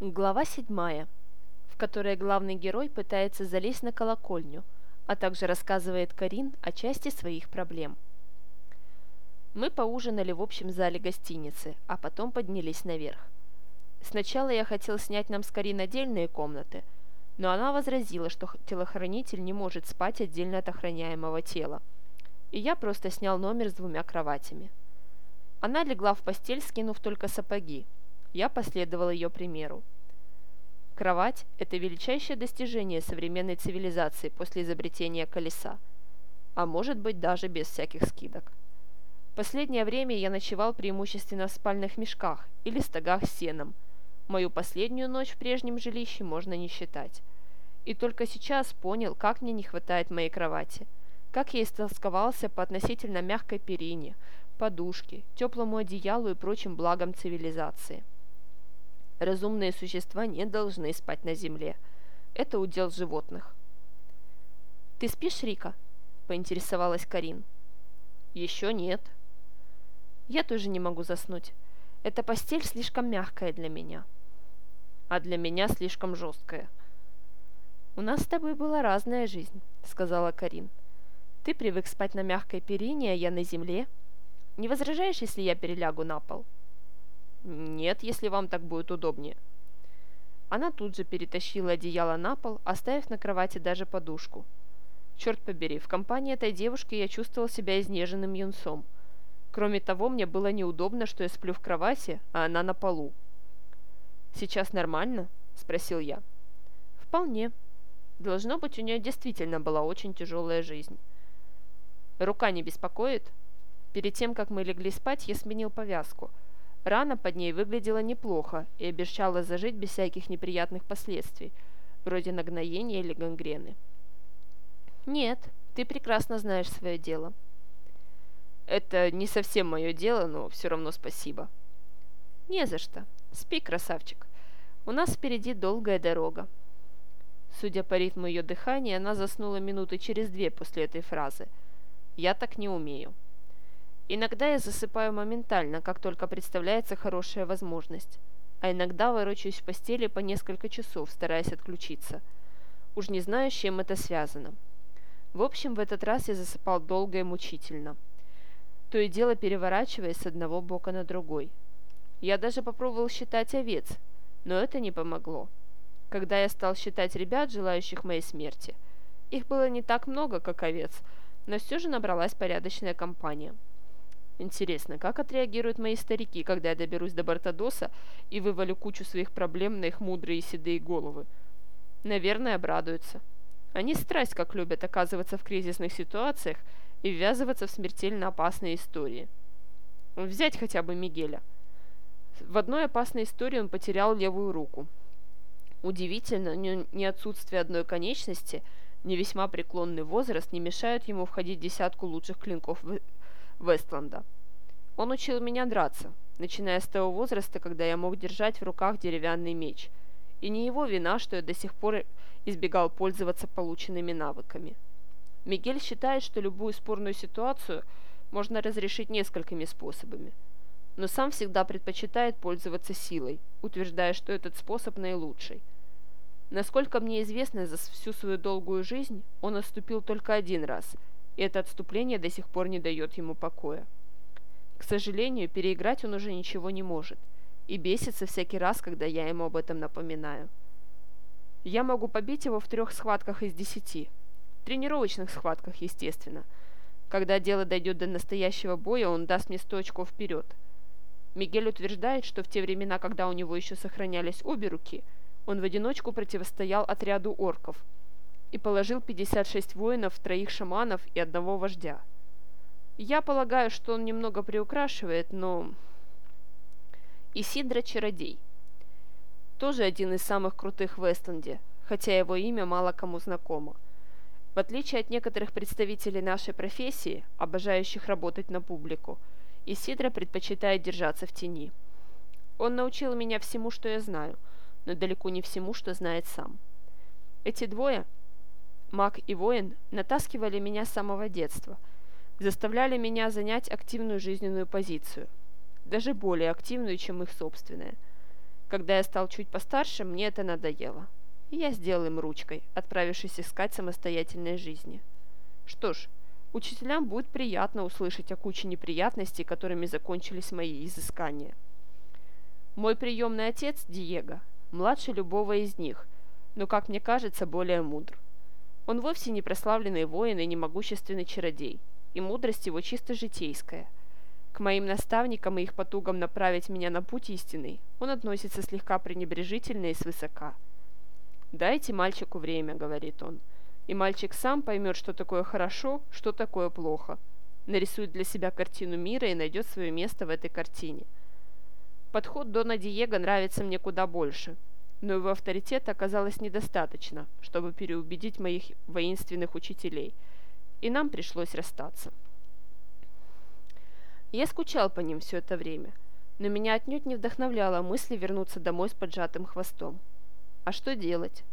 Глава 7, в которой главный герой пытается залезть на колокольню, а также рассказывает Карин о части своих проблем. Мы поужинали в общем зале гостиницы, а потом поднялись наверх. Сначала я хотел снять нам с Карин отдельные комнаты, но она возразила, что телохранитель не может спать отдельно от охраняемого тела, и я просто снял номер с двумя кроватями. Она легла в постель, скинув только сапоги, я последовал ее примеру. Кровать – это величайшее достижение современной цивилизации после изобретения колеса, а может быть даже без всяких скидок. Последнее время я ночевал преимущественно в спальных мешках или стогах с сеном. Мою последнюю ночь в прежнем жилище можно не считать. И только сейчас понял, как мне не хватает моей кровати, как я истолсковался по относительно мягкой перине, подушке, теплому одеялу и прочим благам цивилизации. Разумные существа не должны спать на земле. Это удел животных. «Ты спишь, Рика?» – поинтересовалась Карин. «Еще нет». «Я тоже не могу заснуть. Эта постель слишком мягкая для меня». «А для меня слишком жесткая». «У нас с тобой была разная жизнь», – сказала Карин. «Ты привык спать на мягкой перине, а я на земле. Не возражаешь, если я перелягу на пол?» «Нет, если вам так будет удобнее». Она тут же перетащила одеяло на пол, оставив на кровати даже подушку. Черт побери, в компании этой девушки я чувствовал себя изнеженным юнцом. Кроме того, мне было неудобно, что я сплю в кровати, а она на полу. «Сейчас нормально?» – спросил я. «Вполне. Должно быть, у нее действительно была очень тяжелая жизнь». «Рука не беспокоит?» Перед тем, как мы легли спать, я сменил повязку – Рана под ней выглядела неплохо и обещала зажить без всяких неприятных последствий, вроде нагноения или гангрены. «Нет, ты прекрасно знаешь свое дело». «Это не совсем мое дело, но все равно спасибо». «Не за что. Спи, красавчик. У нас впереди долгая дорога». Судя по ритму ее дыхания, она заснула минуты через две после этой фразы. «Я так не умею». Иногда я засыпаю моментально, как только представляется хорошая возможность, а иногда ворочаюсь в постели по несколько часов, стараясь отключиться. Уж не знаю, с чем это связано. В общем, в этот раз я засыпал долго и мучительно, то и дело переворачиваясь с одного бока на другой. Я даже попробовал считать овец, но это не помогло. Когда я стал считать ребят, желающих моей смерти, их было не так много, как овец, но все же набралась порядочная компания – Интересно, как отреагируют мои старики, когда я доберусь до Бартадоса и вывалю кучу своих проблем на их мудрые седые головы? Наверное, обрадуются. Они страсть как любят оказываться в кризисных ситуациях и ввязываться в смертельно опасные истории. Взять хотя бы Мигеля. В одной опасной истории он потерял левую руку. Удивительно, ни отсутствие одной конечности, ни весьма преклонный возраст не мешают ему входить в десятку лучших клинков Вестланда. Он учил меня драться, начиная с того возраста, когда я мог держать в руках деревянный меч. И не его вина, что я до сих пор избегал пользоваться полученными навыками. Мигель считает, что любую спорную ситуацию можно разрешить несколькими способами, но сам всегда предпочитает пользоваться силой, утверждая, что этот способ наилучший. Насколько мне известно, за всю свою долгую жизнь он отступил только один раз – и это отступление до сих пор не дает ему покоя. К сожалению, переиграть он уже ничего не может, и бесится всякий раз, когда я ему об этом напоминаю. Я могу побить его в трех схватках из десяти. Тренировочных схватках, естественно. Когда дело дойдет до настоящего боя, он даст мне сто очков вперед. Мигель утверждает, что в те времена, когда у него еще сохранялись обе руки, он в одиночку противостоял отряду орков – и положил 56 воинов, троих шаманов и одного вождя. Я полагаю, что он немного приукрашивает, но... Исидра Чародей. Тоже один из самых крутых в Вестленде, хотя его имя мало кому знакомо. В отличие от некоторых представителей нашей профессии, обожающих работать на публику, Исидра предпочитает держаться в тени. Он научил меня всему, что я знаю, но далеко не всему, что знает сам. Эти двое маг и воин натаскивали меня с самого детства, заставляли меня занять активную жизненную позицию, даже более активную, чем их собственная. Когда я стал чуть постарше, мне это надоело. И я сделал им ручкой, отправившись искать самостоятельной жизни. Что ж, учителям будет приятно услышать о куче неприятностей, которыми закончились мои изыскания. Мой приемный отец, Диего, младше любого из них, но, как мне кажется, более мудр. Он вовсе не прославленный воин и не могущественный чародей, и мудрость его чисто житейская – к моим наставникам и их потугам направить меня на путь истинный он относится слегка пренебрежительно и свысока. «Дайте мальчику время», — говорит он, — «и мальчик сам поймет, что такое хорошо, что такое плохо, нарисует для себя картину мира и найдет свое место в этой картине». Подход Дона Диего нравится мне куда больше, но его авторитета оказалось недостаточно, чтобы переубедить моих воинственных учителей, и нам пришлось расстаться. Я скучал по ним все это время, но меня отнюдь не вдохновляла мысль вернуться домой с поджатым хвостом. А что делать?